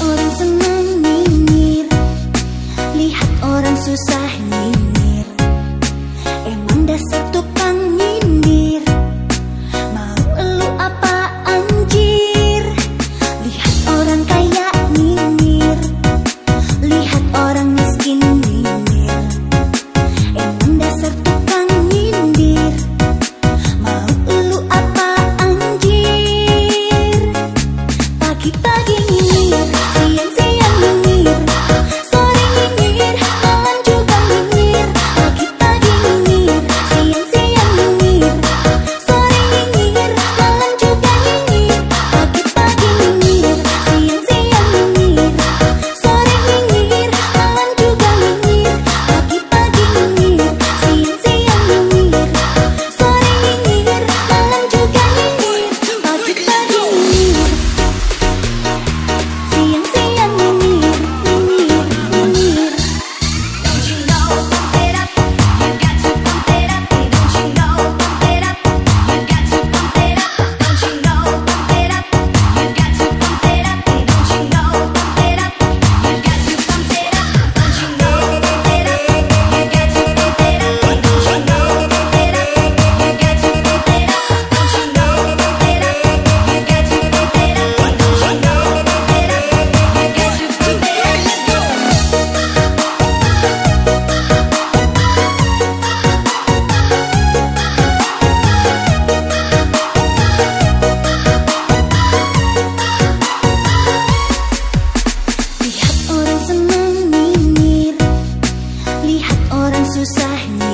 orang senang nyinyir Lihat orang susah nyinyir Emang dasar Orang susah